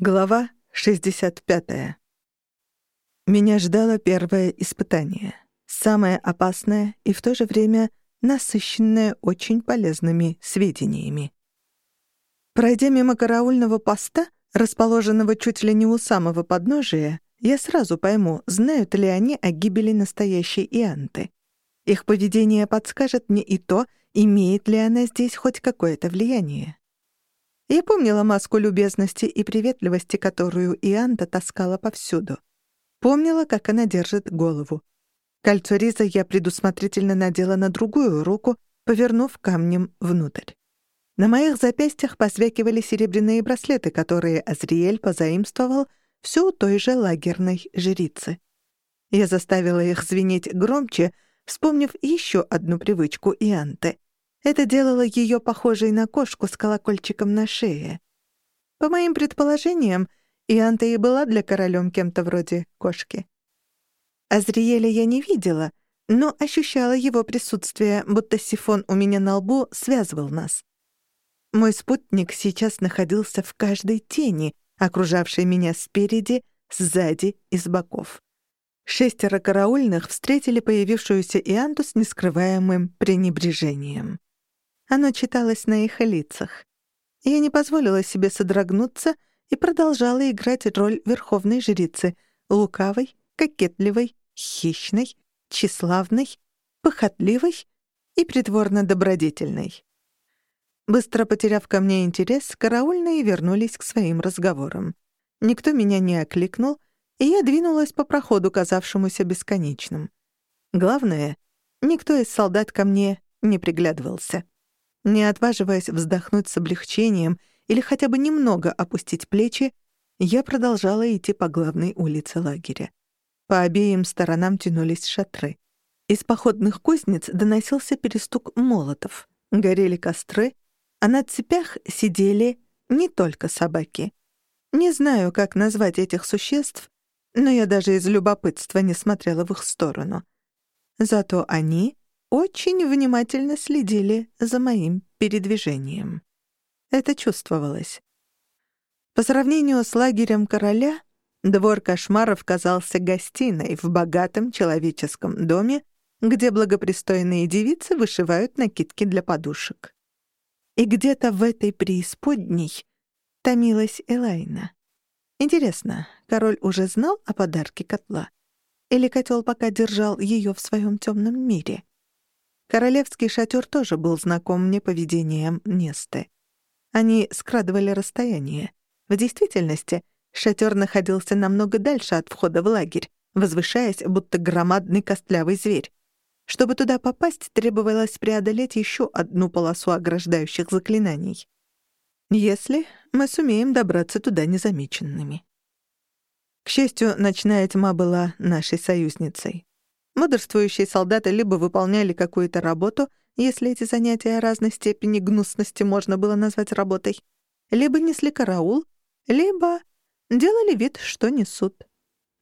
Глава 65. Меня ждало первое испытание. Самое опасное и в то же время насыщенное очень полезными сведениями. Пройдя мимо караульного поста, расположенного чуть ли не у самого подножия, я сразу пойму, знают ли они о гибели настоящей Ианты. Их поведение подскажет мне и то, имеет ли она здесь хоть какое-то влияние. Я помнила маску любезности и приветливости, которую Ианта таскала повсюду. Помнила, как она держит голову. Кольцо риза я предусмотрительно надела на другую руку, повернув камнем внутрь. На моих запястьях посвякивали серебряные браслеты, которые Азриэль позаимствовал все у той же лагерной жрицы. Я заставила их звенеть громче, вспомнив еще одну привычку Ианты. Это делало ее похожей на кошку с колокольчиком на шее. По моим предположениям, Ианта и была для королем кем-то вроде кошки. Азриэля я не видела, но ощущала его присутствие, будто сифон у меня на лбу связывал нас. Мой спутник сейчас находился в каждой тени, окружавшей меня спереди, сзади и с боков. Шестеро караульных встретили появившуюся Ианту с нескрываемым пренебрежением. Оно читалось на их лицах. Я не позволила себе содрогнуться и продолжала играть роль верховной жрицы, лукавой, кокетливой, хищной, тщеславной, похотливой и притворно добродетельной. Быстро потеряв ко мне интерес, караульные вернулись к своим разговорам. Никто меня не окликнул, и я двинулась по проходу, казавшемуся бесконечным. Главное, никто из солдат ко мне не приглядывался. Не отваживаясь вздохнуть с облегчением или хотя бы немного опустить плечи, я продолжала идти по главной улице лагеря. По обеим сторонам тянулись шатры. Из походных кузнец доносился перестук молотов. Горели костры, а на цепях сидели не только собаки. Не знаю, как назвать этих существ, но я даже из любопытства не смотрела в их сторону. Зато они очень внимательно следили за моим передвижением. Это чувствовалось. По сравнению с лагерем короля, двор кошмаров казался гостиной в богатом человеческом доме, где благопристойные девицы вышивают накидки для подушек. И где-то в этой преисподней томилась Элайна. Интересно, король уже знал о подарке котла? Или котел пока держал ее в своем темном мире? Королевский шатер тоже был знаком мне поведением Несты. Они скрадывали расстояние. В действительности, шатер находился намного дальше от входа в лагерь, возвышаясь, будто громадный костлявый зверь. Чтобы туда попасть, требовалось преодолеть еще одну полосу ограждающих заклинаний. Если мы сумеем добраться туда незамеченными. К счастью, ночная тьма была нашей союзницей. Мудрствующие солдаты либо выполняли какую-то работу, если эти занятия разной степени гнусности можно было назвать работой, либо несли караул, либо делали вид, что несут.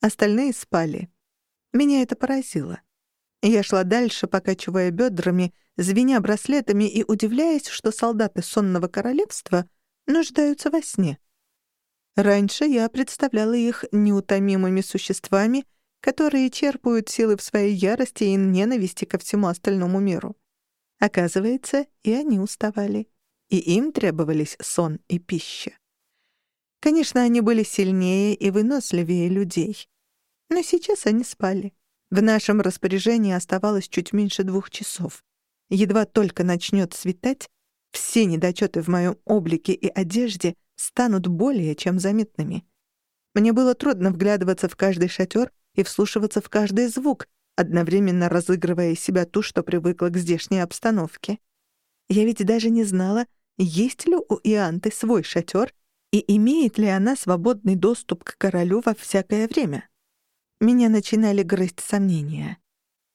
Остальные спали. Меня это поразило. Я шла дальше, покачивая бедрами, звеня браслетами и удивляясь, что солдаты сонного королевства нуждаются во сне. Раньше я представляла их неутомимыми существами, которые черпают силы в своей ярости и ненависти ко всему остальному миру. Оказывается, и они уставали, и им требовались сон и пища. Конечно, они были сильнее и выносливее людей. Но сейчас они спали. В нашем распоряжении оставалось чуть меньше двух часов. Едва только начнет светать, все недочеты в моем облике и одежде станут более чем заметными. Мне было трудно вглядываться в каждый шатер и вслушиваться в каждый звук, одновременно разыгрывая из себя ту, что привыкла к здешней обстановке. Я ведь даже не знала, есть ли у Ианты свой шатер и имеет ли она свободный доступ к королю во всякое время. Меня начинали грызть сомнения.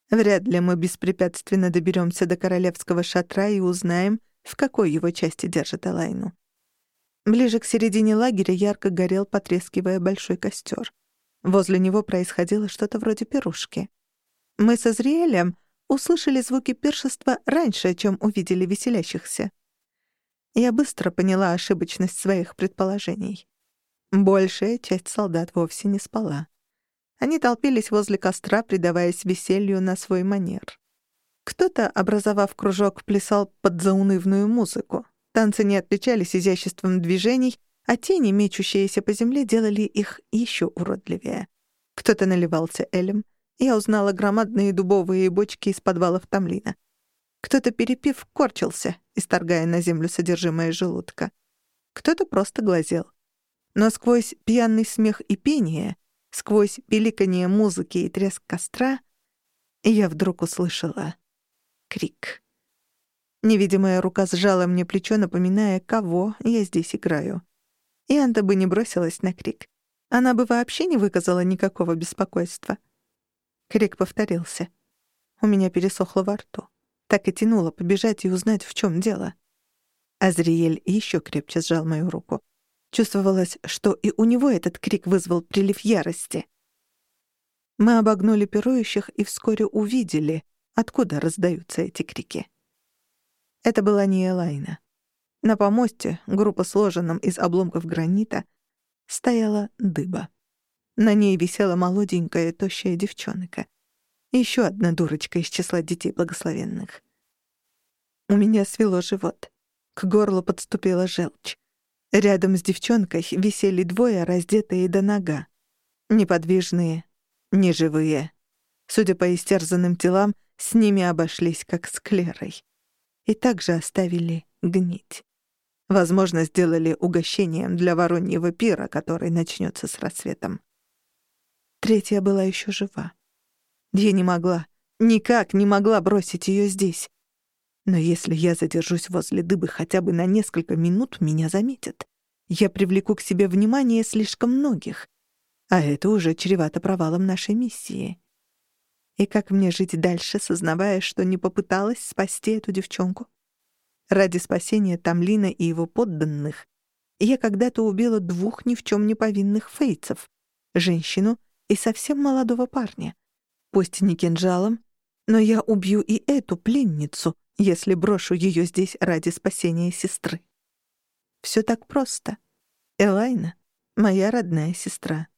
Вряд ли мы беспрепятственно доберемся до королевского шатра и узнаем, в какой его части держит Элайну. Ближе к середине лагеря ярко горел, потрескивая большой костер. Возле него происходило что-то вроде пирушки. Мы со Зриэлем услышали звуки пиршества раньше, чем увидели веселящихся. Я быстро поняла ошибочность своих предположений. Большая часть солдат вовсе не спала. Они толпились возле костра, предаваясь веселью на свой манер. Кто-то, образовав кружок, плясал под заунывную музыку. Танцы не отличались изяществом движений, а тени, мечущиеся по земле, делали их еще уродливее. Кто-то наливался элем. Я узнала громадные дубовые бочки из подвалов Тамлина. Кто-то, перепив, корчился, исторгая на землю содержимое желудка. Кто-то просто глазел. Но сквозь пьяный смех и пение, сквозь пиликанье музыки и треск костра, я вдруг услышала крик. Невидимая рука сжала мне плечо, напоминая, кого я здесь играю. И Анта бы не бросилась на крик. Она бы вообще не выказала никакого беспокойства. Крик повторился. У меня пересохло во рту. Так и тянуло побежать и узнать, в чем дело. Азриэль еще крепче сжал мою руку. Чувствовалось, что и у него этот крик вызвал прилив ярости. Мы обогнули пирующих и вскоре увидели, откуда раздаются эти крики. Это была не Элайна. На помосте, группа сложенном из обломков гранита, стояла дыба. На ней висела молоденькая тощая девчонка. Еще одна дурочка из числа детей благословенных. У меня свело живот. К горлу подступила желчь. Рядом с девчонкой висели двое, раздетые до нога. Неподвижные, неживые. Судя по истерзанным телам, с ними обошлись как с Клерой. И также оставили гнить. Возможно, сделали угощением для вороньего пира, который начнется с рассветом. Третья была еще жива. Я не могла, никак не могла бросить ее здесь. Но если я задержусь возле дыбы хотя бы на несколько минут, меня заметят. Я привлеку к себе внимание слишком многих. А это уже чревато провалом нашей миссии. И как мне жить дальше, сознавая, что не попыталась спасти эту девчонку? Ради спасения Тамлина и его подданных я когда-то убила двух ни в чем не повинных фейцев — женщину и совсем молодого парня. Пусть не кинжалом, но я убью и эту пленницу, если брошу ее здесь ради спасения сестры. Все так просто. Элайна — моя родная сестра.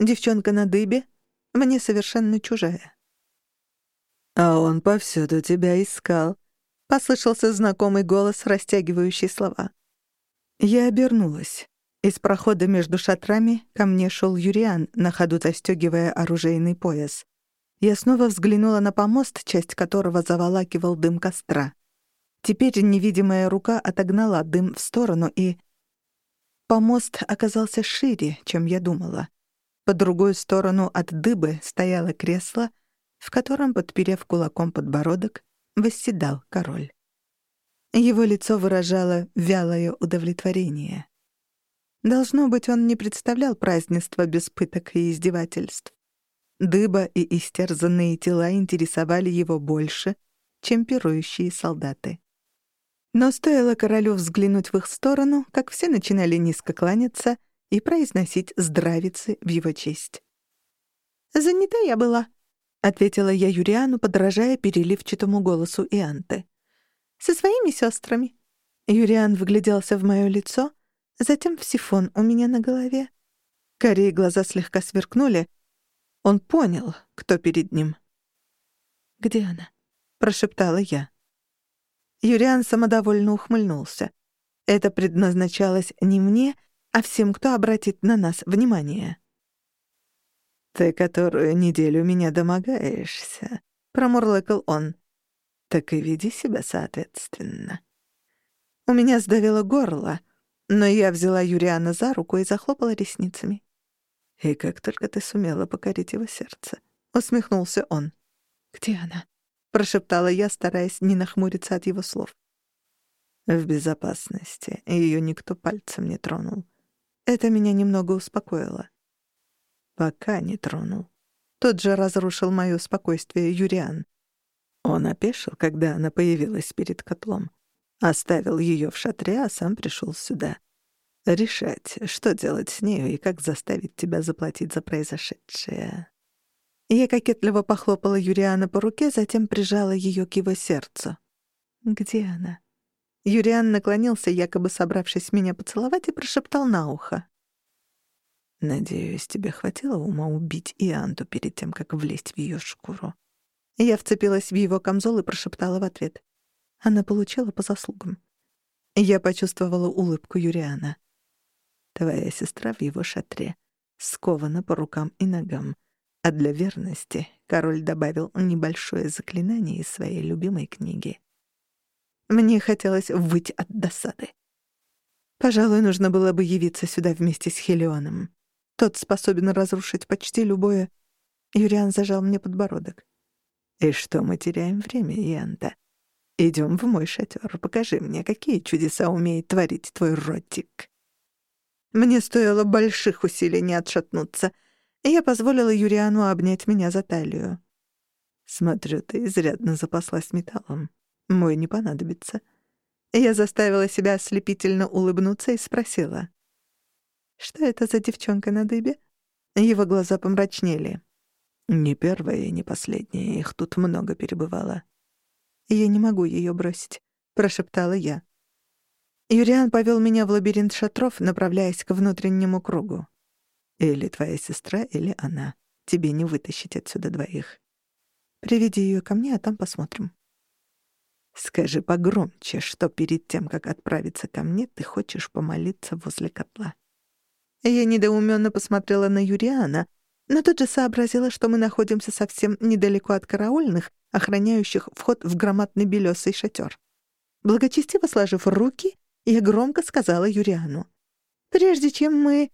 Девчонка на дыбе — мне совершенно чужая. «А он повсюду тебя искал», — послышался знакомый голос, растягивающий слова. Я обернулась. Из прохода между шатрами ко мне шел Юриан, на ходу застегивая оружейный пояс. Я снова взглянула на помост, часть которого заволакивал дым костра. Теперь невидимая рука отогнала дым в сторону, и... Помост оказался шире, чем я думала. По другую сторону от дыбы стояло кресло, в котором, подперев кулаком подбородок, восседал король. Его лицо выражало вялое удовлетворение. Должно быть, он не представлял празднества без пыток и издевательств. Дыба и истерзанные тела интересовали его больше, чем пирующие солдаты. Но стоило королю взглянуть в их сторону, как все начинали низко кланяться и произносить здравицы в его честь. «Занята я была», — ответила я Юриану, подражая переливчатому голосу Ианты. «Со своими сестрами». Юриан вгляделся в мое лицо, затем в сифон у меня на голове. Карие глаза слегка сверкнули, он понял, кто перед ним. «Где она?» — прошептала я. Юриан самодовольно ухмыльнулся. Это предназначалось не мне, а всем, кто обратит на нас внимание. «Ты которую неделю меня домогаешься», — промурлыкал он. «Так и веди себя соответственно». У меня сдавило горло, но я взяла Юриана за руку и захлопала ресницами. И как только ты сумела покорить его сердце, усмехнулся он. Где она? прошептала я, стараясь не нахмуриться от его слов. В безопасности. Ее никто пальцем не тронул. Это меня немного успокоило. Пока не тронул. Тот же разрушил моё спокойствие Юриан. Он опешил, когда она появилась перед котлом. Оставил её в шатре, а сам пришёл сюда решать, что делать с нею и как заставить тебя заплатить за произошедшее. Я кокетливо похлопала Юриана по руке, затем прижала ее к его сердцу. «Где она?» Юриан наклонился, якобы собравшись меня поцеловать, и прошептал на ухо. Надеюсь, тебе хватило ума убить Ианту перед тем, как влезть в ее шкуру. Я вцепилась в его камзол и прошептала в ответ. Она получила по заслугам. Я почувствовала улыбку Юриана. Твоя сестра в его шатре, скована по рукам и ногам, а для верности король добавил небольшое заклинание из своей любимой книги. Мне хотелось выйти от досады. Пожалуй, нужно было бы явиться сюда вместе с Хелионом. Тот способен разрушить почти любое... Юриан зажал мне подбородок. «И что мы теряем время, Янта? Идем в мой шатер, покажи мне, какие чудеса умеет творить твой ротик». Мне стоило больших усилий не отшатнуться, и я позволила Юриану обнять меня за талию. «Смотрю, ты изрядно запаслась металлом. Мой не понадобится». Я заставила себя ослепительно улыбнуться и спросила. «Что это за девчонка на дыбе?» Его глаза помрачнели. Не первая и не последняя, их тут много перебывало. «Я не могу ее бросить», — прошептала я. Юриан повел меня в лабиринт шатров, направляясь к внутреннему кругу. «Или твоя сестра, или она. Тебе не вытащить отсюда двоих». «Приведи ее ко мне, а там посмотрим». «Скажи погромче, что перед тем, как отправиться ко мне, ты хочешь помолиться возле котла». Я недоуменно посмотрела на Юриана, но тут же сообразила, что мы находимся совсем недалеко от караульных, охраняющих вход в громадный белесый шатер. Благочестиво сложив руки, я громко сказала Юриану. «Прежде чем мы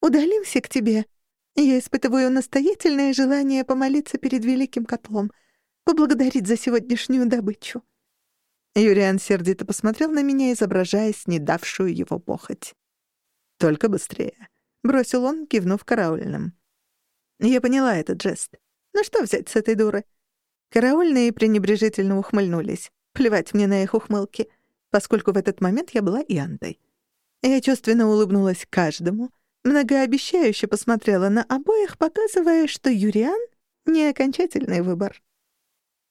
удалимся к тебе, я испытываю настоятельное желание помолиться перед великим котлом, поблагодарить за сегодняшнюю добычу». Юриан сердито посмотрел на меня, изображая снедавшую его похоть. «Только быстрее», — бросил он, кивнув караульным. Я поняла этот жест. Ну что взять с этой дуры? Караульные пренебрежительно ухмыльнулись. Плевать мне на их ухмылки, поскольку в этот момент я была Иантой. Я чувственно улыбнулась каждому, многообещающе посмотрела на обоих, показывая, что Юриан — не окончательный выбор.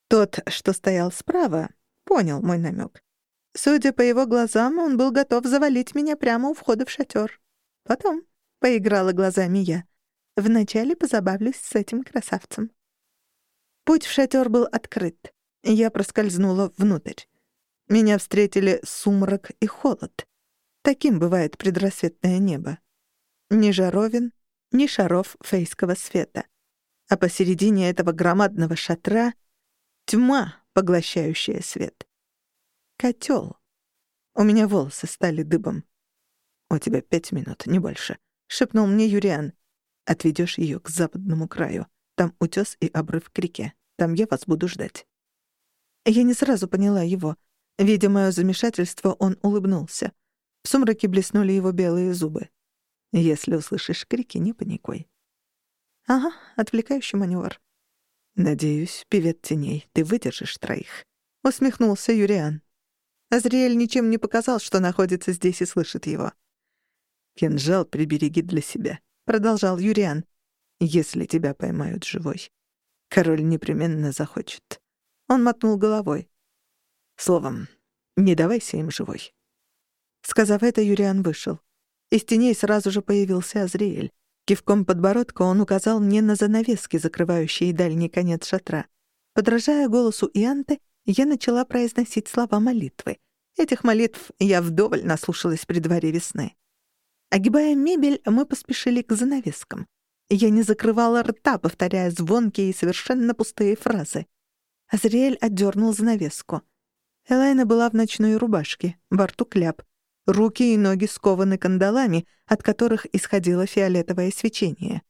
Тот, что стоял справа, понял мой намек. Судя по его глазам, он был готов завалить меня прямо у входа в шатер. Потом поиграла глазами я. Вначале позабавлюсь с этим красавцем. Путь в шатер был открыт. Я проскользнула внутрь. Меня встретили сумрак и холод. Таким бывает предрассветное небо. Ни жаровин, ни шаров фейского света. А посередине этого громадного шатра — тьма, поглощающая свет. Котел. У меня волосы стали дыбом. «У тебя пять минут, не больше», — шепнул мне Юриан. Отведешь ее к западному краю. Там утес и обрыв к реке. Там я вас буду ждать». Я не сразу поняла его. Видя моё замешательство, он улыбнулся. В сумраке блеснули его белые зубы. «Если услышишь крики, не паникуй». «Ага, отвлекающий маневр». «Надеюсь, певец теней, ты выдержишь троих», — усмехнулся Юриан. Азриэль ничем не показал, что находится здесь и слышит его. «Кинжал прибереги для себя. — продолжал Юриан. «Если тебя поймают живой, король непременно захочет». Он мотнул головой. «Словом, не давайся им живой». Сказав это, Юриан вышел. Из теней сразу же появился Азриэль. Кивком подбородка он указал мне на занавески, закрывающие дальний конец шатра. Подражая голосу Ианты, я начала произносить слова молитвы. Этих молитв я вдоволь наслушалась при дворе весны. Огибая мебель, мы поспешили к занавескам. Я не закрывала рта, повторяя звонкие и совершенно пустые фразы. Азриэль отдернул занавеску. Элайна была в ночной рубашке, во рту кляп. Руки и ноги скованы кандалами, от которых исходило фиолетовое свечение.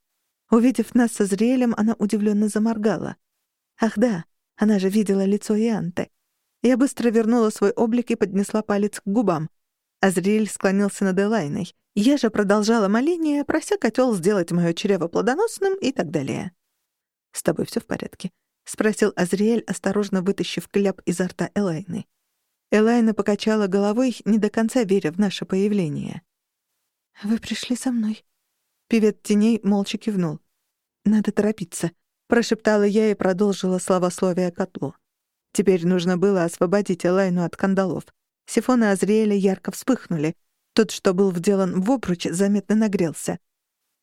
Увидев нас со Азриэлем, она удивленно заморгала. «Ах да, она же видела лицо Ианты». Я быстро вернула свой облик и поднесла палец к губам. Азриэль склонился над Элайной. Я же продолжала моление, прося котел сделать моё чрево плодоносным и так далее. «С тобой всё в порядке?» — спросил Азриэль, осторожно вытащив кляп изо рта Элайны. Элайна покачала головой, не до конца веря в наше появление. «Вы пришли со мной?» Певец теней молча кивнул. «Надо торопиться», — прошептала я и продолжила словословие котлу. Теперь нужно было освободить Элайну от кандалов. Сифоны Азриэля ярко вспыхнули. Тот, что был вделан в обруч, заметно нагрелся.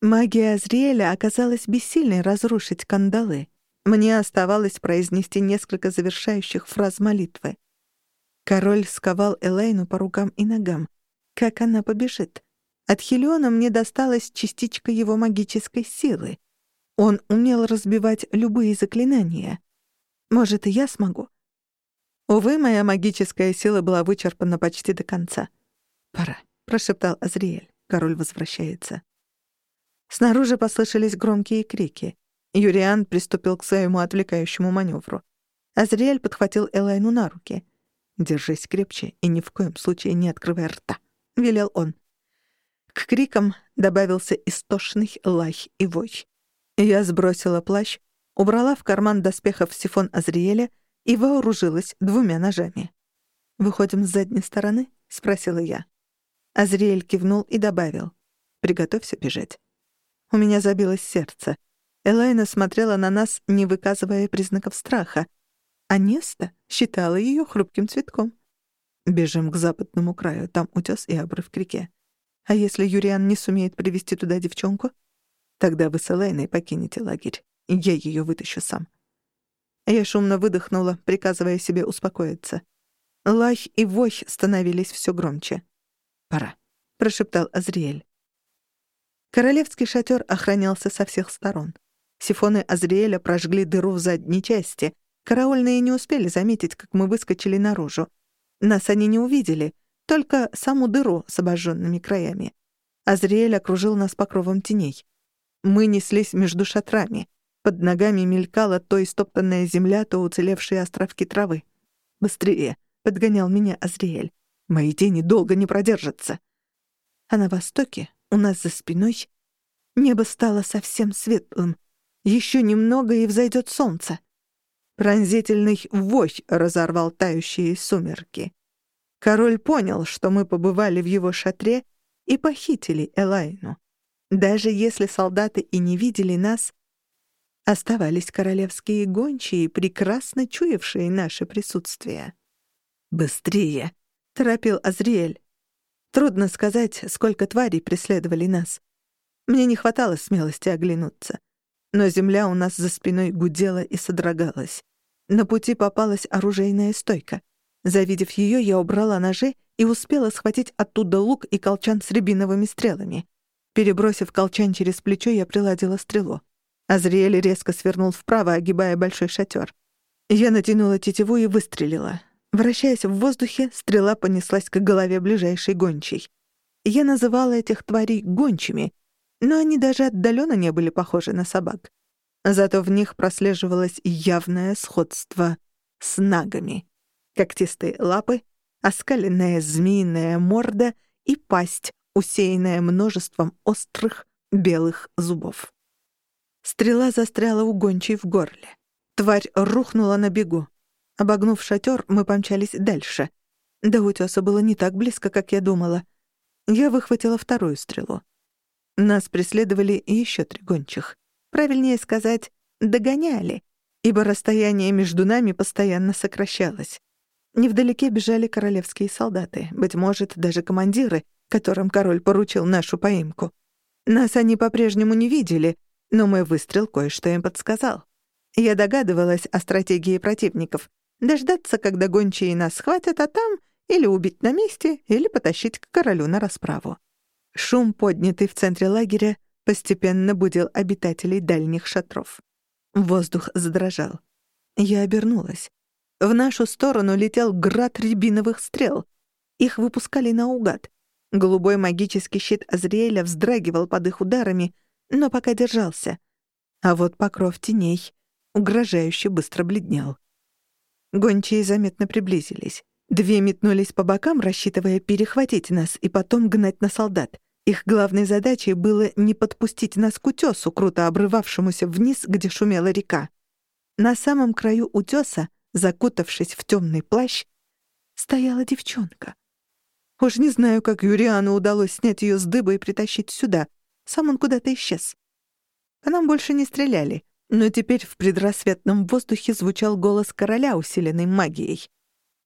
Магия Азриэля оказалась бессильной разрушить кандалы. Мне оставалось произнести несколько завершающих фраз молитвы. Король сковал Элейну по рукам и ногам. Как она побежит? От Хелиона мне досталась частичка его магической силы. Он умел разбивать любые заклинания. Может, и я смогу? Увы, моя магическая сила была вычерпана почти до конца. «Пора», — прошептал Азриэль. Король возвращается. Снаружи послышались громкие крики. Юриан приступил к своему отвлекающему маневру. Азриэль подхватил Элайну на руки. «Держись крепче и ни в коем случае не открывай рта», — велел он. К крикам добавился истошный лай и вой. Я сбросила плащ, убрала в карман доспехов сифон Азриэля и вооружилась двумя ножами. «Выходим с задней стороны?» — спросила я. Азриэль кивнул и добавил. «Приготовься бежать». У меня забилось сердце. Элайна смотрела на нас, не выказывая признаков страха, а Неста считала ее хрупким цветком. Бежим к западному краю, там утес и обрыв к реке. А если Юриан не сумеет привести туда девчонку? Тогда вы с Элайной покинете лагерь. Я ее вытащу сам. Я шумно выдохнула, приказывая себе успокоиться. Лай и вой становились все громче. «Пора», — прошептал Азриэль. Королевский шатер охранялся со всех сторон. Сифоны Азриэля прожгли дыру в задней части. Караульные не успели заметить, как мы выскочили наружу. Нас они не увидели, только саму дыру с обожженными краями. Азриэль окружил нас покровом теней. Мы неслись между шатрами. Под ногами мелькала то истоптанная земля, то уцелевшие островки травы. «Быстрее!» — подгонял меня Азриэль. «Мои тени долго не продержатся!» А на востоке у нас за спиной небо стало совсем светлым. Еще немного, и взойдет солнце. Пронзительный вой разорвал тающие сумерки. Король понял, что мы побывали в его шатре и похитили Элайну. Даже если солдаты и не видели нас, оставались королевские гончие, прекрасно чуявшие наше присутствие. «Быстрее!» — торопил Азриэль. Трудно сказать, сколько тварей преследовали нас. Мне не хватало смелости оглянуться. Но земля у нас за спиной гудела и содрогалась. На пути попалась оружейная стойка. Завидев ее, я убрала ножи и успела схватить оттуда лук и колчан с рябиновыми стрелами. Перебросив колчан через плечо, я приладила стрелу. Азриэль резко свернул вправо, огибая большой шатер. Я натянула тетиву и выстрелила. Вращаясь в воздухе, стрела понеслась к голове ближайшей гончей. Я называла этих тварей гончими, но они даже отдаленно не были похожи на собак. Зато в них прослеживалось явное сходство с нагами. Когтистые лапы, оскаленная змеиная морда и пасть, усеянная множеством острых белых зубов. Стрела застряла у гончей в горле. Тварь рухнула на бегу. Обогнув шатер, мы помчались дальше. До утёса было не так близко, как я думала. Я выхватила вторую стрелу. Нас преследовали еще три гончих. Правильнее сказать, догоняли, ибо расстояние между нами постоянно сокращалось. Невдалеке бежали королевские солдаты, быть может, даже командиры, которым король поручил нашу поимку. Нас они по-прежнему не видели, но мой выстрел кое-что им подсказал. Я догадывалась о стратегии противников — Дождаться, когда гончие нас схватят, а там или убить на месте, или потащить к королю на расправу. Шум, поднятый в центре лагеря, постепенно будил обитателей дальних шатров. Воздух задрожал. Я обернулась. В нашу сторону летел град рябиновых стрел. Их выпускали наугад. Голубой магический щит Азриэля вздрагивал под их ударами, но пока держался. А вот покров теней угрожающе быстро бледнел. Гончие заметно приблизились. Две метнулись по бокам, рассчитывая перехватить нас и потом гнать на солдат. Их главной задачей было не подпустить нас к утёсу, круто обрывавшемуся вниз, где шумела река. На самом краю утёса, закутавшись в тёмный плащ, стояла девчонка. Уж не знаю, как Юриану удалось снять её с дыба и притащить сюда. Сам он куда-то исчез. По нам больше не стреляли. Но теперь в предрассветном воздухе звучал голос короля, усиленный магией.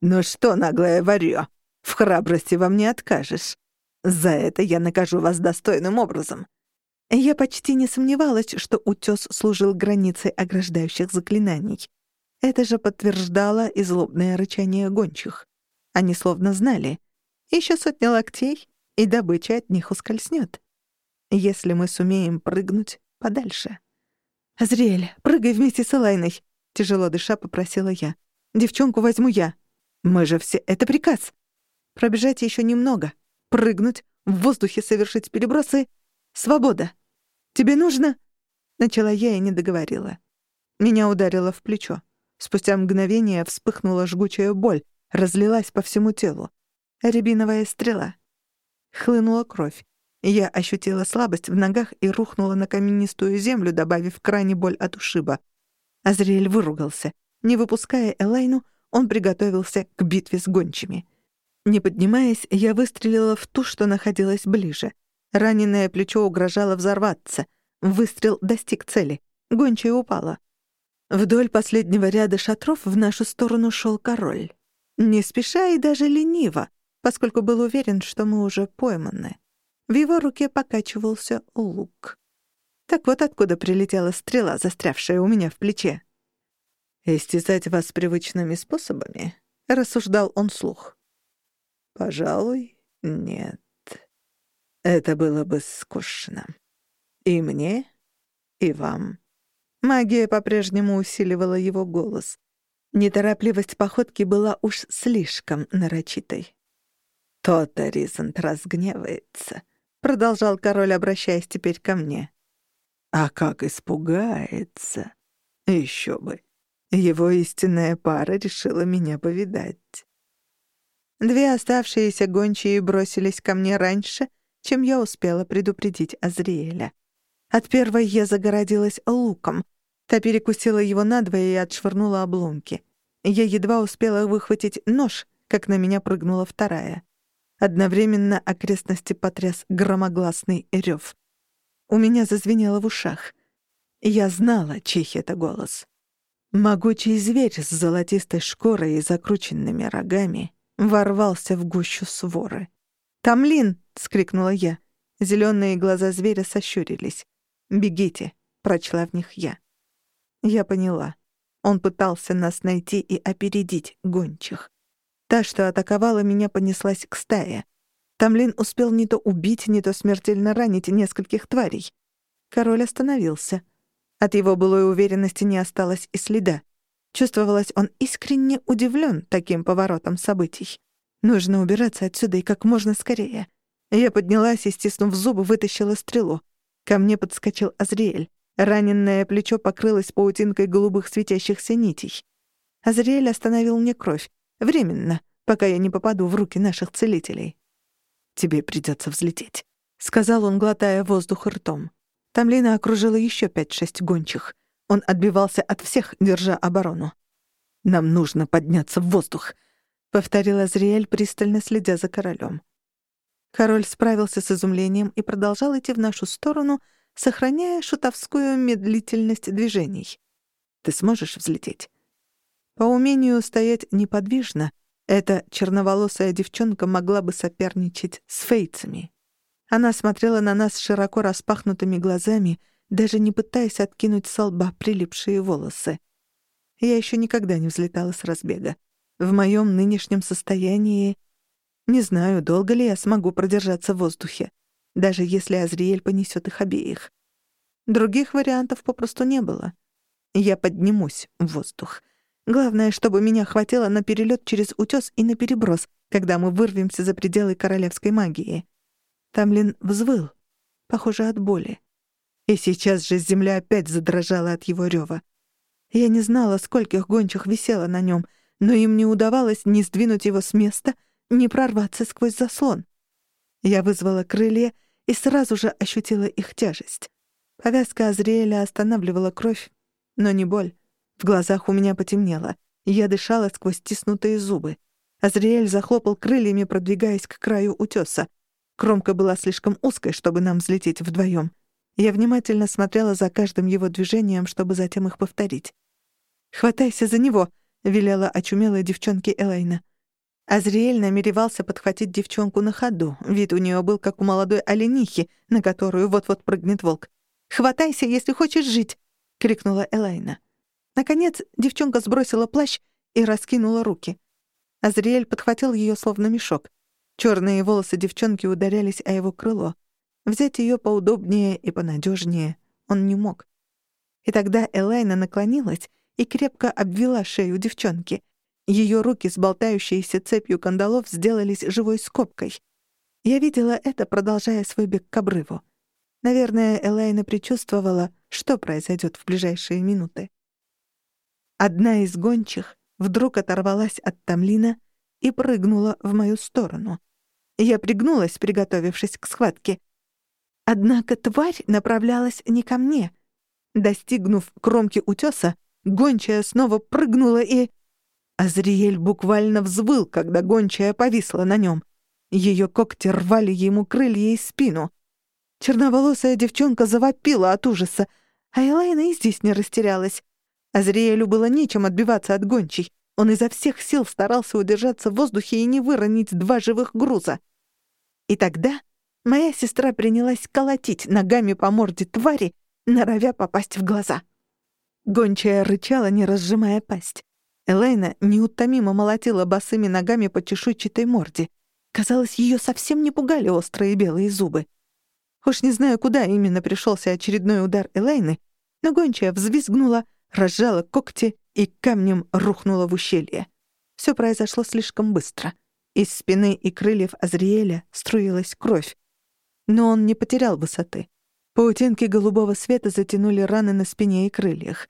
«Ну что, наглое варьё, в храбрости вам не откажешь. За это я накажу вас достойным образом. Я почти не сомневалась, что утёс служил границей ограждающих заклинаний. Это же подтверждало и злобное рычание гончих. Они словно знали. Еще сотня локтей, и добыча от них ускользнет. Если мы сумеем прыгнуть подальше. «Азриэль, прыгай вместе с Элайной!» — тяжело дыша попросила я. «Девчонку возьму я. Мы же все... Это приказ. Пробежать еще немного. Прыгнуть, в воздухе совершить перебросы. Свобода. Тебе нужно...» Начала я и не договорила. Меня ударило в плечо. Спустя мгновение вспыхнула жгучая боль, разлилась по всему телу. Рябиновая стрела. Хлынула кровь. Я ощутила слабость в ногах и рухнула на каменистую землю, добавив крайне боль от ушиба. Азриэль выругался. Не выпуская Элайну, он приготовился к битве с гончими. Не поднимаясь, я выстрелила в ту, что находилась ближе. Раненое плечо угрожало взорваться. Выстрел достиг цели. Гончая упала. Вдоль последнего ряда шатров в нашу сторону шел король. Не спеша и даже лениво, поскольку был уверен, что мы уже пойманы. В его руке покачивался лук. Так вот откуда прилетела стрела, застрявшая у меня в плече. «Истязать вас привычными способами?» — рассуждал он слух. «Пожалуй, нет. Это было бы скучно. И мне, и вам». Магия по-прежнему усиливала его голос. Неторопливость походки была уж слишком нарочитой. «То-то Ризант разгневается», — продолжал король, обращаясь теперь ко мне. «А как испугается! Еще бы! Его истинная пара решила меня повидать». Две оставшиеся гончие бросились ко мне раньше, чем я успела предупредить Азриэля. От первой я загородилась луком. Та перекусила его надвое и отшвырнула обломки. Я едва успела выхватить нож, как на меня прыгнула вторая. Одновременно окрестности потряс громогласный рев. У меня зазвенело в ушах. Я знала, чей это голос. Могучий зверь с золотистой шкурой и закрученными рогами ворвался в гущу своры. «Тамлин!» — скрикнула я. Зелёные глаза зверя сощурились. «Бегите!» — прочла в них я. Я поняла. Он пытался нас найти и опередить гончих. Та, что атаковала меня, понеслась к стае. Тамлин успел не то убить, не то смертельно ранить нескольких тварей. Король остановился. От его былой уверенности не осталось и следа. Чувствовалось, он искренне удивлен таким поворотом событий. Нужно убираться отсюда и как можно скорее. Я поднялась и, стиснув зубы, вытащила стрелу. Ко мне подскочил Азриэль. Раненное плечо покрылось паутинкой голубых светящихся нитей. Азриэль остановил мне кровь. Временно, пока я не попаду в руки наших целителей. «Тебе придется взлететь», — сказал он, глотая воздух ртом. Тамлина окружила еще пять-шесть гончих. Он отбивался от всех, держа оборону. «Нам нужно подняться в воздух», — повторил Азриэль, пристально следя за королем. Король справился с изумлением и продолжал идти в нашу сторону, сохраняя шутовскую медлительность движений. «Ты сможешь взлететь?» По умению стоять неподвижно эта черноволосая девчонка могла бы соперничать с фейцами. Она смотрела на нас широко распахнутыми глазами, даже не пытаясь откинуть с лба прилипшие волосы. Я еще никогда не взлетала с разбега. В моем нынешнем состоянии... Не знаю, долго ли я смогу продержаться в воздухе, даже если Азриэль понесет их обеих. Других вариантов попросту не было. Я поднимусь в воздух — Главное, чтобы меня хватило на перелет через утёс и на переброс, когда мы вырвемся за пределы королевской магии. Тамлин взвыл, похоже, от боли. И сейчас же земля опять задрожала от его рёва. Я не знала, скольких гончих висело на нём, но им не удавалось ни сдвинуть его с места, ни прорваться сквозь заслон. Я вызвала крылья и сразу же ощутила их тяжесть. Повязка Азриэля останавливала кровь, но не боль. В глазах у меня потемнело. Я дышала сквозь стиснутые зубы. Азриэль захлопал крыльями, продвигаясь к краю утёса. Кромка была слишком узкой, чтобы нам взлететь вдвоём. Я внимательно смотрела за каждым его движением, чтобы затем их повторить. «Хватайся за него!» — велела очумелая девчонке Элайна. Азриэль намеревался подхватить девчонку на ходу. Вид у нее был как у молодой оленихи, на которую вот-вот прыгнет волк. «Хватайся, если хочешь жить!» — крикнула Элайна. Наконец девчонка сбросила плащ и раскинула руки. Азриэль подхватил ее словно мешок. Черные волосы девчонки ударялись о его крыло. Взять ее поудобнее и понадежнее он не мог. И тогда Элайна наклонилась и крепко обвела шею девчонки — ее руки с болтающейся цепью кандалов сделались живой скобкой. Я видела это, продолжая свой бег к обрыву. Наверное, Элайна предчувствовала, что произойдет в ближайшие минуты. Одна из гончих вдруг оторвалась от Тамлина и прыгнула в мою сторону. Я пригнулась, приготовившись к схватке. Однако тварь направлялась не ко мне. Достигнув кромки утёса, гончая снова прыгнула и... Азриэль буквально взвыл, когда гончая повисла на нем. Ее когти рвали ему крылья и спину. Черноволосая девчонка завопила от ужаса, а Элайна и здесь не растерялась. Азриэлю было нечем отбиваться от гончей. Он изо всех сил старался удержаться в воздухе и не выронить два живых груза. И тогда моя сестра принялась колотить ногами по морде твари, норовя попасть в глаза. Гончая рычала, не разжимая пасть. Элейна неутомимо молотила босыми ногами по чешуйчатой морде. Казалось, ее совсем не пугали острые белые зубы. Уж не знаю, куда именно пришелся очередной удар Элейны, но гончая взвизгнула, разжала когти и камнем рухнула в ущелье. Все произошло слишком быстро. Из спины и крыльев Азриэля струилась кровь. Но он не потерял высоты. Паутинки голубого света затянули раны на спине и крыльях.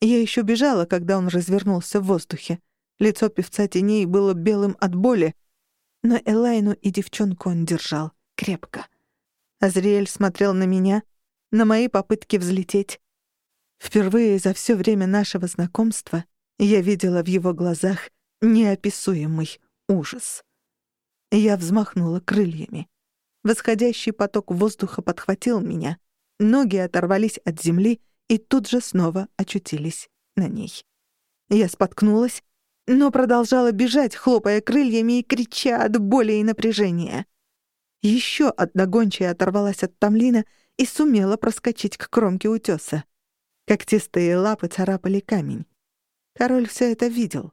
Я еще бежала, когда он развернулся в воздухе. Лицо певца теней было белым от боли, но Элайну и девчонку он держал крепко. Азриэль смотрел на меня, на мои попытки взлететь. Впервые за все время нашего знакомства я видела в его глазах неописуемый ужас. Я взмахнула крыльями. Восходящий поток воздуха подхватил меня. Ноги оторвались от земли, и тут же снова очутились на ней. Я споткнулась, но продолжала бежать, хлопая крыльями и крича от боли и напряжения. Еще одна гончая оторвалась от Тамлина и сумела проскочить к кромке утёса. Когтистые лапы царапали камень. Король все это видел.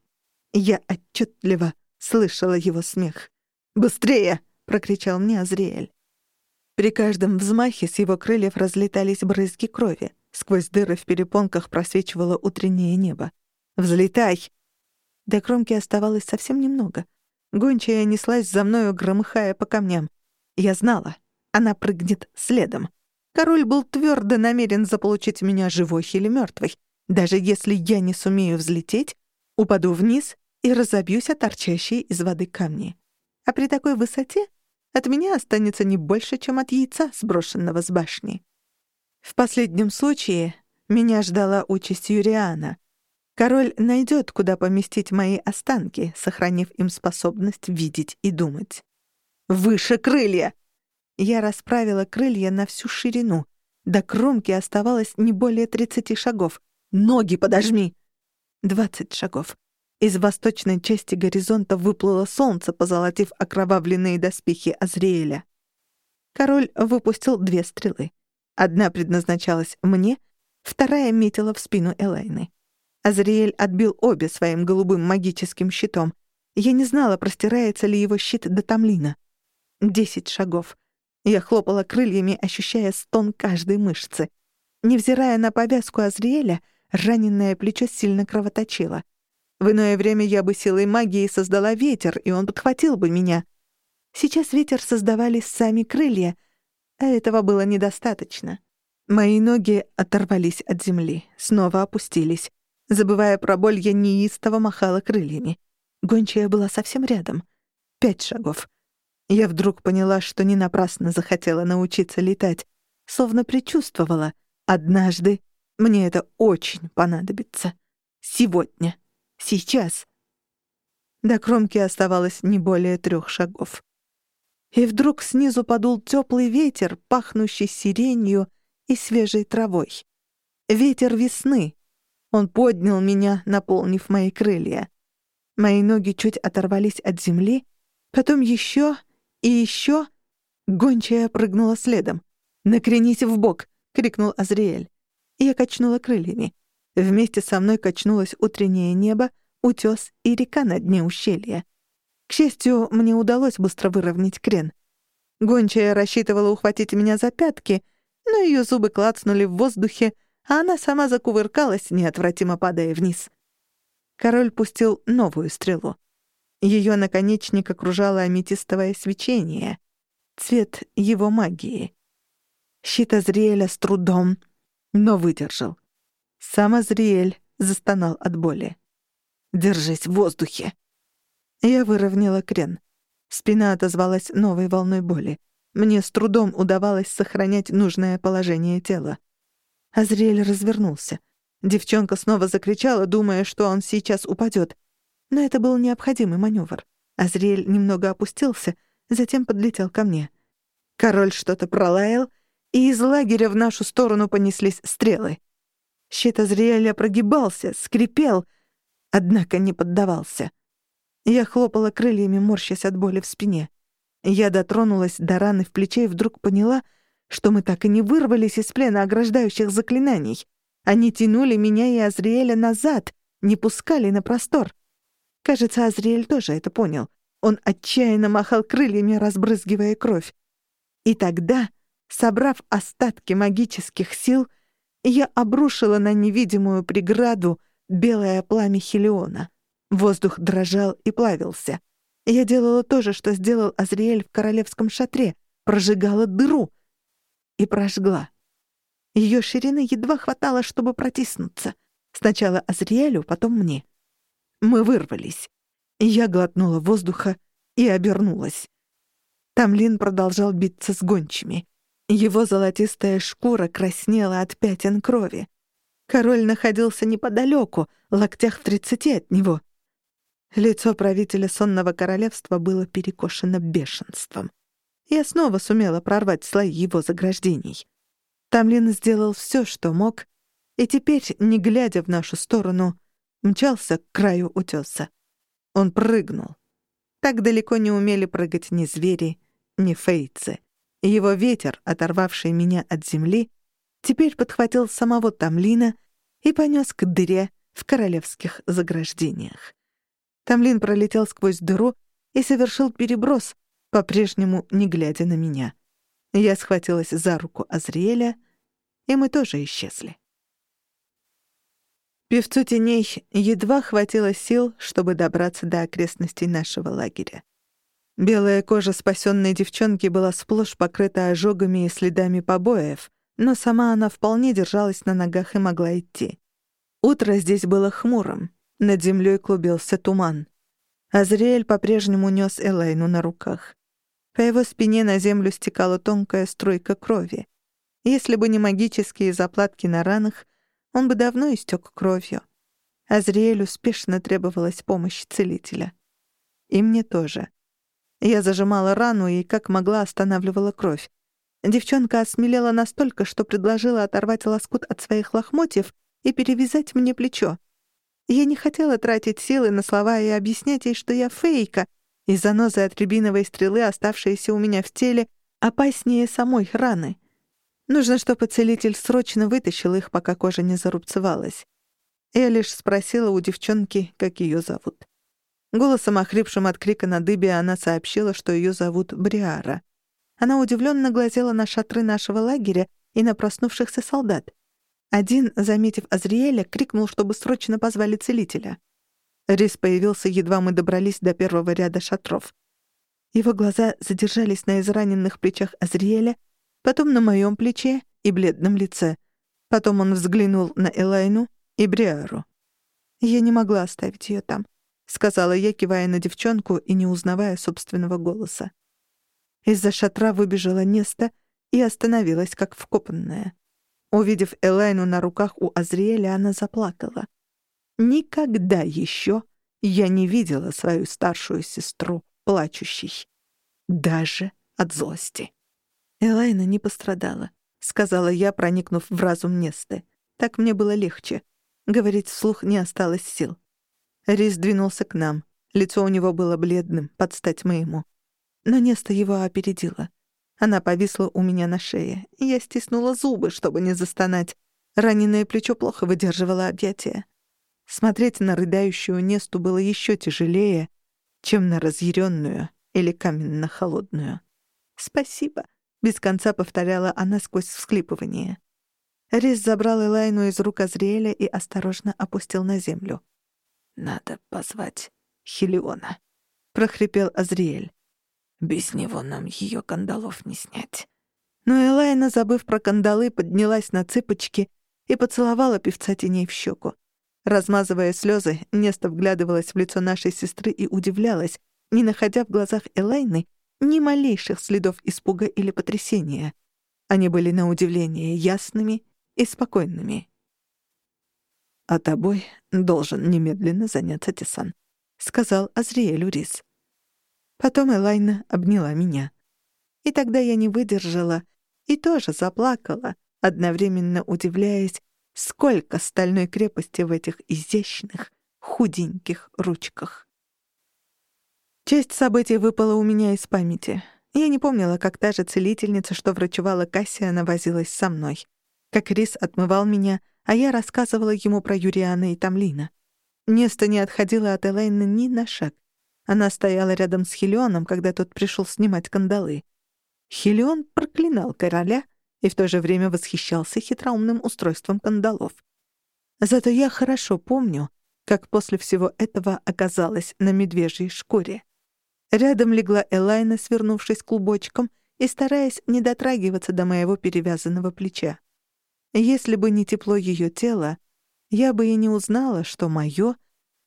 Я отчетливо слышала его смех. «Быстрее!» — прокричал мне Азриэль. При каждом взмахе с его крыльев разлетались брызги крови. Сквозь дыры в перепонках просвечивало утреннее небо. «Взлетай!» До кромки оставалось совсем немного. Гончая неслась за мною, громыхая по камням. Я знала, она прыгнет следом. Король был твердо намерен заполучить меня живой или мертвой. Даже если я не сумею взлететь, упаду вниз и разобьюсь о торчащие из воды камни. А при такой высоте от меня останется не больше, чем от яйца, сброшенного с башни. В последнем случае меня ждала участь Юриана. Король найдет, куда поместить мои останки, сохранив им способность видеть и думать. «Выше крылья!» Я расправила крылья на всю ширину. До кромки оставалось не более тридцати шагов. «Ноги подожми!» Двадцать шагов. Из восточной части горизонта выплыло солнце, позолотив окровавленные доспехи Азриэля. Король выпустил две стрелы. Одна предназначалась мне, вторая метила в спину Элайны. Азриэль отбил обе своим голубым магическим щитом. Я не знала, простирается ли его щит до Тамлина. Десять шагов. Я хлопала крыльями, ощущая стон каждой мышцы. Невзирая на повязку Азриэля, раненое плечо сильно кровоточило. В иное время я бы силой магии создала ветер, и он подхватил бы меня. Сейчас ветер создавали сами крылья — а этого было недостаточно. Мои ноги оторвались от земли, снова опустились. Забывая про боль, я неистово махала крыльями. Гончая была совсем рядом. Пять шагов. Я вдруг поняла, что не напрасно захотела научиться летать, словно предчувствовала. Однажды мне это очень понадобится. Сегодня. Сейчас. До кромки оставалось не более трех шагов. И вдруг снизу подул теплый ветер, пахнущий сиренью и свежей травой. Ветер весны. Он поднял меня, наполнив мои крылья. Мои ноги чуть оторвались от земли, потом еще и еще. Гончая прыгнула следом. «Накренись в бок!» — крикнул Азриэль. Я качнула крыльями. Вместе со мной качнулось утреннее небо, утёс и река на дне ущелья. К счастью, мне удалось быстро выровнять крен. Гончая рассчитывала ухватить меня за пятки, но её зубы клацнули в воздухе, а она сама закувыркалась, неотвратимо падая вниз. Король пустил новую стрелу. Её наконечник окружало аметистовое свечение, цвет его магии. Щит Азриэля с трудом, но выдержал. Сам Азриэль застонал от боли. «Держись в воздухе!» Я выровняла крен. Спина отозвалась новой волной боли. Мне с трудом удавалось сохранять нужное положение тела. Азриэль развернулся. Девчонка снова закричала, думая, что он сейчас упадет. Но это был необходимый маневр. Азриэль немного опустился, затем подлетел ко мне. Король что-то пролаял, и из лагеря в нашу сторону понеслись стрелы. Щит Азриэля прогибался, скрипел, однако не поддавался. Я хлопала крыльями, морщась от боли в спине. Я дотронулась до раны в плече и вдруг поняла, что мы так и не вырвались из плена ограждающих заклинаний. Они тянули меня и Азриэля назад, не пускали на простор. Кажется, Азриэль тоже это понял. Он отчаянно махал крыльями, разбрызгивая кровь. И тогда, собрав остатки магических сил, я обрушила на невидимую преграду белое пламя Хелиона. Воздух дрожал и плавился. Я делала то же, что сделал Азриэль в королевском шатре, прожигала дыру и прожгла. Ее ширины едва хватало, чтобы протиснуться. Сначала Азриэлю, потом мне. Мы вырвались. Я глотнула воздуха и обернулась. Тамлин продолжал биться с гончими. Его золотистая шкура краснела от пятен крови. Король находился неподалеку, локтях в тридцати от него. Лицо правителя сонного королевства было перекошено бешенством. Я снова сумела прорвать слои его заграждений. Тамлин сделал все, что мог, и теперь, не глядя в нашу сторону, мчался к краю утеса. Он прыгнул. Так далеко не умели прыгать ни звери, ни фейцы. Его ветер, оторвавший меня от земли, теперь подхватил самого Тамлина и понес к дыре в королевских заграждениях. Тамлин пролетел сквозь дыру и совершил переброс, по-прежнему не глядя на меня. Я схватилась за руку Азриэля, и мы тоже исчезли. Певцу теней едва хватило сил, чтобы добраться до окрестностей нашего лагеря. Белая кожа спасенной девчонки была сплошь покрыта ожогами и следами побоев, но сама она вполне держалась на ногах и могла идти. Утро здесь было хмурым, над землей клубился туман. Азриэль по-прежнему нес Элайну на руках. По его спине на землю стекала тонкая струйка крови. Если бы не магические заплатки на ранах, он бы давно истек кровью. Азриэлю спешно требовалась помощь целителя. И мне тоже. Я зажимала рану и, как могла, останавливала кровь. Девчонка осмелела настолько, что предложила оторвать лоскут от своих лохмотьев и перевязать мне плечо. Я не хотела тратить силы на слова и объяснять ей, что я фейка — и занозы от рябиновой стрелы, оставшиеся у меня в теле, опаснее самой раны. Нужно, чтобы целитель срочно вытащил их, пока кожа не зарубцевалась. Я лишь спросила у девчонки, как ее зовут. Голосом, охрипшим от крика на дыбе, она сообщила, что ее зовут Бриара. Она удивленно глазела на шатры нашего лагеря и на проснувшихся солдат. Один, заметив Азриэля, крикнул, чтобы срочно позвали целителя. Рис появился, едва мы добрались до первого ряда шатров. Его глаза задержались на израненных плечах Азриэля, потом на моем плече и бледном лице. Потом он взглянул на Элайну и Бриару. «Я не могла оставить ее там», — сказала я, кивая на девчонку и не узнавая собственного голоса. Из-за шатра выбежала Неста и остановилась, как вкопанная. Увидев Элайну на руках у Азриэля, она заплакала. Никогда еще я не видела свою старшую сестру плачущей. Даже от злости. Элайна не пострадала, сказала я, проникнув в разум Несты. Так мне было легче. Говорить вслух не осталось сил. Рис двинулся к нам. Лицо у него было бледным, под стать моему. Но Неста его опередила. Она повисла у меня на шее. Я стиснула зубы, чтобы не застонать. Раненое плечо плохо выдерживало объятия. Смотреть на рыдающую Несту было еще тяжелее, чем на разъяренную или каменно-холодную. «Спасибо», — без конца повторяла она сквозь всхлипывание. Рис забрал Элайну из рук Азриэля и осторожно опустил на землю. «Надо позвать Хелиона», — прохрипел Азриэль. «Без него нам ее кандалов не снять». Но Элайна, забыв про кандалы, поднялась на цыпочки и поцеловала певца теней в щеку. Размазывая слезы, Неста вглядывалась в лицо нашей сестры и удивлялась, не находя в глазах Элайны ни малейших следов испуга или потрясения. Они были на удивление ясными и спокойными. «А тобой должен немедленно заняться Тисан», — сказал Азриэль Урис. Потом Элайна обняла меня. И тогда я не выдержала и тоже заплакала, одновременно удивляясь, сколько стальной крепости в этих изящных, худеньких ручках. Часть событий выпала у меня из памяти. Я не помнила, как та же целительница, что врачевала Кассиана, возилась со мной. Как Рис отмывал меня, а я рассказывала ему про Юриана и Тамлина. Неста не отходила от Элайны ни на шаг. Она стояла рядом с Хелионом, когда тот пришел снимать кандалы. Хелион проклинал короля и в то же время восхищался хитроумным устройством кандалов. Зато я хорошо помню, как после всего этого оказалась на медвежьей шкуре. Рядом легла Элайна, свернувшись клубочком и стараясь не дотрагиваться до моего перевязанного плеча. Если бы не тепло ее тела, я бы и не узнала, что моё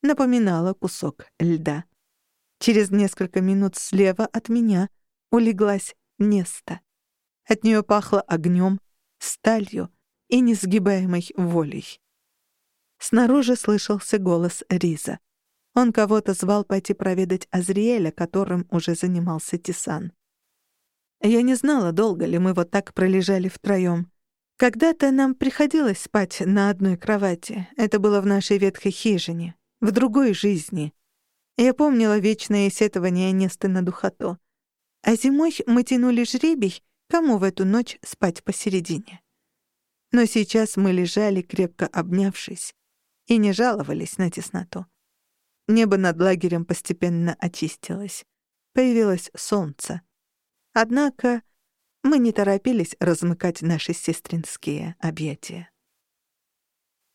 напоминало кусок льда. Через несколько минут слева от меня улеглась Неста. От нее пахло огнем, сталью и несгибаемой волей. Снаружи слышался голос Риза. Он кого-то звал пойти проведать Азриэля, которым уже занимался Тисан. Я не знала, долго ли мы вот так пролежали втроём. Когда-то нам приходилось спать на одной кровати. Это было в нашей ветхой хижине, в другой жизни. Я помнила вечное сетование Несты на духоту. А зимой мы тянули жребий, Кому в эту ночь спать посередине? Но сейчас мы лежали, крепко обнявшись, и не жаловались на тесноту. Небо над лагерем постепенно очистилось. Появилось солнце. Однако мы не торопились размыкать наши сестринские объятия.